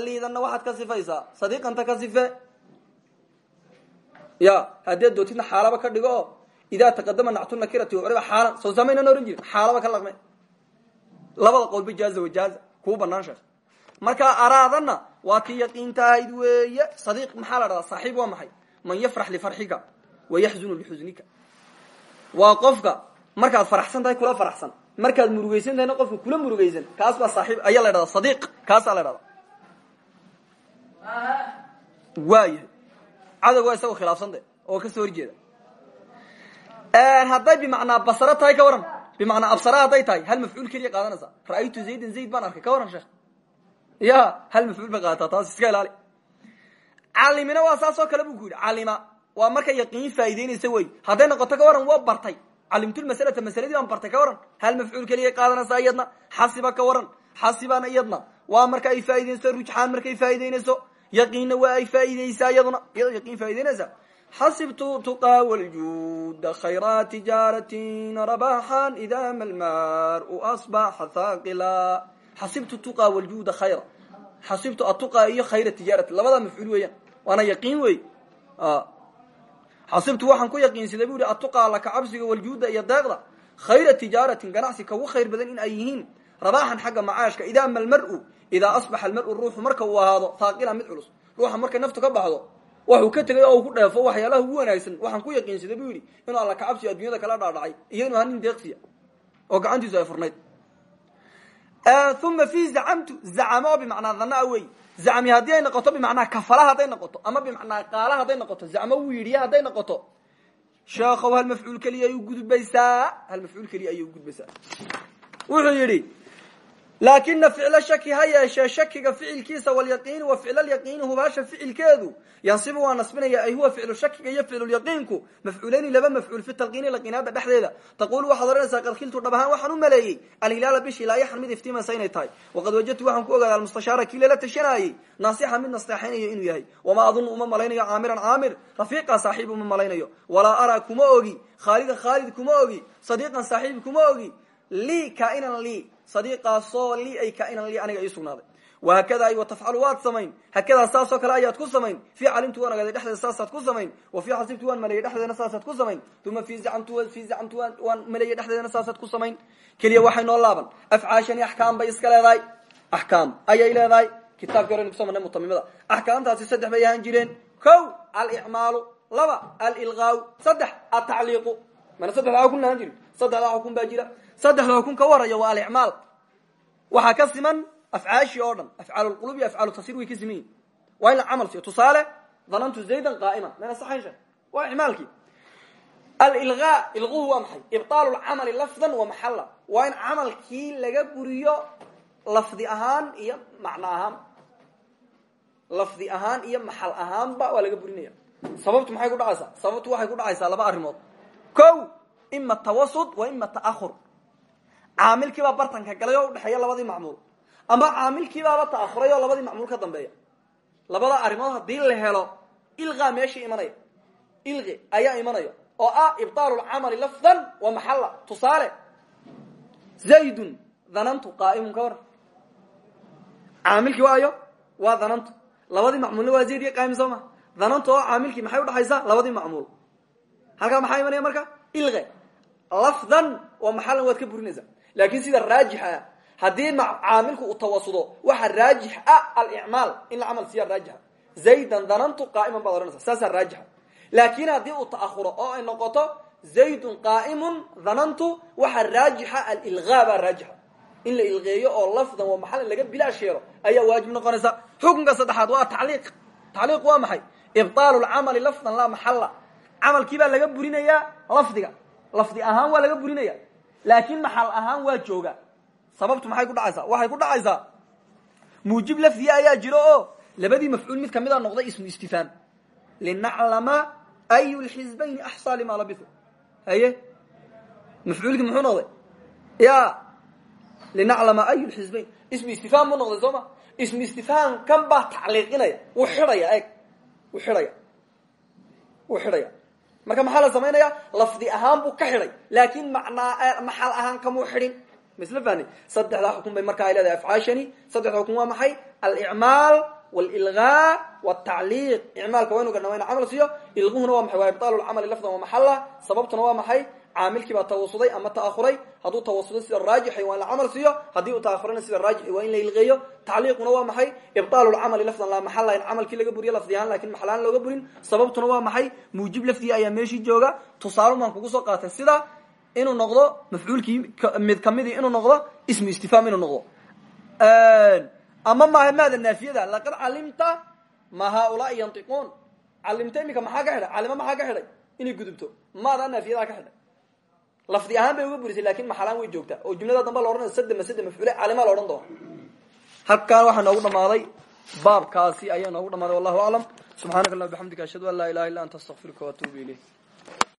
liidanna waxaad ka sifaysaa sadiiqanta ka sife ya haddii dootidna xaalaba ka dhigo oo idaa taqadama nactu nakirati wariba xaalan soo samaynan ohan jirin xaalaba ka laqme labada qowlba jaaza wajaaza kuu banaan sheekh markaa araadana waa kii yaqiinta ahayd weeye. Sadiiq maxaa la dhahdaa saaxiib waa maxay? Man yafrax lifarxika wa yaxzunu lixusnika waa qofka markaad faraxsan tahay kula faraxsan. Markaad murugaysan tahayna qofka kula murugaysan. Kaas baa saaxiib ayaa la dhahdaa sadiiq kaasaa la dhahdaa waayahay cadow waa isagoo khilaafsan de oo ka soo horjeeda. Hadday bimacnaa basaro tahay ka waran bimacnaa absara hadday tahay hal mafcuul keliya qaadanaysa ra'aytu zaydan zayd baan arkay ka waran sheekh ya hal mafcuul bay qaadataa taas iska ilaali calimina waa saas oo kale bu ku yidhi calima waa markay yaqiin faa'idaynaysa wey hadday noqoto ka waran waa bartay calimtulmasalata masaladii baan bartay ka waran hal mafcuul keliya qaadanaysaa iyadna xasiba ka waran xasibana iyadna waa marka ay faa'idaynayso rujxaan markay faa'idaynayso yaqiinna waa ay faa'idaynaysa xasibtu tuqaa wljuuda khayraa tijaaratin rabaxan ida ma lmaru asbaxa haaqila xasibtu tuqaa wljuuda khayra xasibtu atuqaa iyo khayra tijaarati labadaa mafcuul weeyaan waana yaqiin wey xasibtu waxaan ku yaqiinsaday bu yihi atuqaa laka cabsiga waljuuda iyo deeqda khayra tijaaratin ganacsi kagu khayr badan in ay yihiin rabaxan xagga macaashka idaa ma lmaru idaa asbaxa almaru ruuxu marka uu ahaado haaqilan mid culus ruuxa markay naftu ka waxuu ka tegay oo uu ku dheefo waxyaalaha ugu wanaagsan. Waxaan ku yaqiinsaday bu yidhi inuu alla kacabsi addunyada kala dhaadhacay iyo inuu ahaa deeqsiya oo gacantiisu ay furnayd. Uma fi zacamtu zacamo bimacnaa dhanaa wey zacmi ay noqoto bimacnaa kafala hadday noqoto ama bimacnaa qaala hadday noqoto zacmo wiidiya hadday noqoto. Sheekhow hal mafcuul keliya ay ugudbaysaa hal mafcuul keliya ugudbaysaa wuxuu yidhi laakina ficlo shaki ha yeeshee shakiga ficilkiisa walyaqiini wa ficlalyaqiini hubaasha ficilkeedu yansibu waa nasbinaya ay huwa ficlu shakiga iyo ficlulyaqiinku mafcuuleyni laba mafcuul fi talqiini laqinaada dhexdeeda taqulu waxaad odhanaysaa qad khiltu dhab ahaan waxaan u maleeyey alhilaala bishii laayaxan mid iftiimaysa inay tahay waqad wajadtu waxaan ku ogaaday almustashaara kii lala tashanayey naasixan mid nasteexaynayo inuu yahay wamaa adunu uma malaynayo caamiran caamir rafiiqa saaxiib uma malaynayo walaa araa kuma ogi khaalidan khaalid kuma ogi sadiiqan saaxiib kuma ogi lii kainan lii sadiiqaasoo lii ay kainan lii aniga ii sugnaaday wahakada ay watafcalu waad samayn. Hakadaa saasoo kale ayaad ku samayn. Fii calimtu waan ogaaday dhexdeeda saasaad ku samayn. Wa fii xasibtu waan maleeyey dhexdeedana saasaad ku samayn. Uma fi zacamtu fii zacamtu waan maleeyey dhexdeedana saasaad ku samayn. Keliya waxay noo laaban. Afcaashani axkaam bay iska leedahay. Axkaam ayay leedahay. Kitaabkii horeynu kuso marnay mutamimada. Axkaamtaasi saddex bay ahaan jireen. Ko alicmaalu. Laba alilqaaw. Saddex atacliiqu mana saddexdaa xukun ahaan jirin? Saddexdaa xukun baa jira saddexda xukun ka waraya waa alicmaal. Waxaa ka siman afcaashii oo dhan afcaal lqulub iyo afcaal tasir way ka siman yihiin waa in la camal siiyo. Tusaale danantu zaydan qaa'iman. Mayna saxayn sheek waa icmaalkii. Alilgaa ilquhu waa maxay? Ibطaalu lcamali lafdan wa maxalla. Waa in camalkii laga buriyo lafdi ahaan iyo macno ahaan. Lafdi ahaan iyo maxal ahaanba waa laga burinaya. Sababtu maxay ku dhacaysaa? Sababtu waxay ku dhacaysaa laba arrimood. Ko ima tawasud wa ima ta'ahur caamilkiibaa bartanka galay oo udhexeeya labadii macmuul. Ama caamilkiibaaba ta'ahuray oo labadii macmuul ka dambeeya. Labada arrimood haddii la helo ilqa meeshii imanaya ilqi ayaa imanaya oo ah ibطaalu lcamali lafdan wa maxalla tusaale zaydun dhanantu qaa'imun ka waran caamilkii waayo waa dhanantu labadii macmuulna waa zayd iyo qaa'im soo dhanantu oo caamilkii maxay udhaxaysaa labadii macmuul. Halkaa maxaa imanaya marka? Ilqe lafdan wa maxallan waad ka burinaysaa laakin sida raajixa ah haddii caamilku uu tawasudo waxa raajix ah alicmaal in la camal siiya raajixa zaydan dhanantu qaa'iman baad ohanaysa saasaa raajixa laakin haddii uu ta'ahuro oo ay noqoto zaydun qaa'imun dhanantu waxa raajixa alilgaa baa raajixa in la ilqeeyo oo lafdan wa maxallan laga bilaash yeelo ayaa waajib noqonaysa xukunka saddexaad waa tacliiq. Tacliiq waa maxay? Ibطaalu lcamali lafdan laa maxalla. Camalkii baa laga burinayaa lafdiga. Lafdi ahaan waa laga burinaya laakin maxal ahaan waa jooga. Sababtu maxay ku dhacaysaa? Waxay ku dhacaysaa muujib lafdiya ayaa jiro oo labadii mafcuul mid kamida noqday ismu istifhaam linaclama ayu lxizbayni axsaa lima labisu haye? Mafcuulkii muxuu noqday? Ya. Linaclama ayu lxizbayn ismu istifhaam buu noqday soo ismu istifhaam kan baa tacliiqinaya. Wuu xidhaya eeg. Wuu marka maxaa la samaynaya lafdi ahaan buu ka xidhay laakin manaa maxal ahaan kamuu xidhin. Masla fahni saddexdaa xukun bay markaa ay leedahay afcaashani. Saddexda xukun waa maxay? Alicmaal walilgaa wtacliiq icmaalka waynu garna wayna camal siiyo. Ilguhuna waa maxay? Waa ibطaalu lcamali lafdan wa maxalla. Sababtuna waa maxay caamilkii baa tawasuday ama ta'ahuray hadduu tawasudo sida raajixay waa in la camal siiyo haddii uu ta'ahurayna sida raajixi waa in la ilqeeyo tacliiquna waa maxay? Ibطaalu lcamali lafdan laa maxalla in camalkii laga buriyo lafdi ahaan laakiin maxal ahaan looga burin sababtuna waa maxay? Muujib lafdiga ayaa meeshii jooga. Tusaalun baan kugu soo qaatay sida inuu noqdo mafcuulkii mid kamidii inuu noqdo ismu istifhaam inuu noqdo. Ama maaha maada naafiyada laqad calimta ma haaulaai yantiquun. Calimta iminka maxaa ka xidhay? Calimo maxaa ka xidhay? Inay gudubto. Maadaa naafiyada ka xidhay lafdi ahaan bay uga burisay laakiin maxalaan way joogtaa. Oo jumlada damba la odhanay sadde masade mafcuule calima la odhan doona halkaan waxaa noogu dhamaaday baabkaasi ayaa noogu dhamaaday wallahu aclam subxaanaka allah bixamdika ashhadu an laa ilaha illa anta astaqfiruka waatuubu ilayk